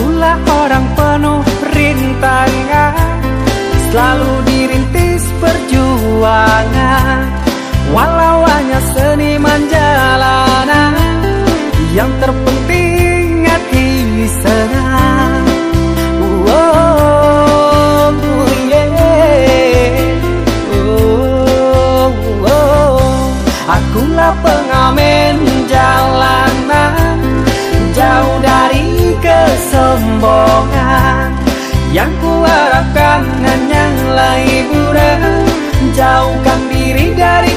Akulah orang penuh rintangan Selalu dirintis perjuangan. Walau hanya seni kesombongan Yang kuharapkan hanyalah hiburan Jauhkan diri dari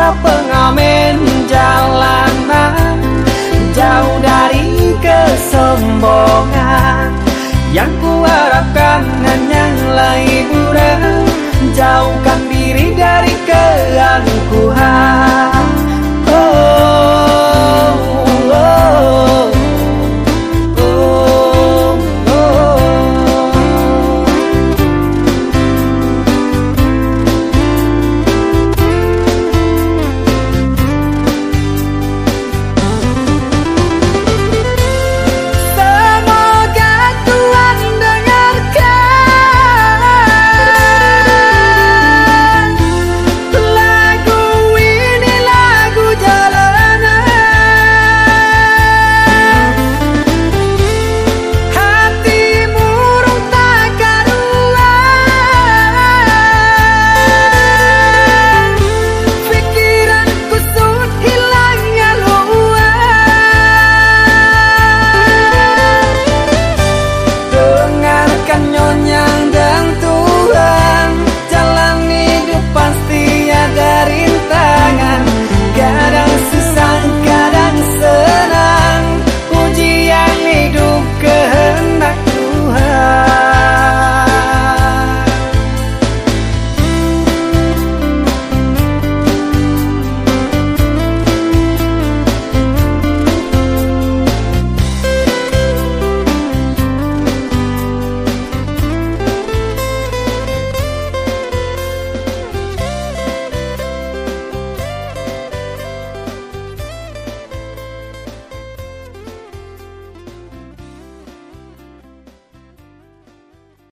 Akulah pengamen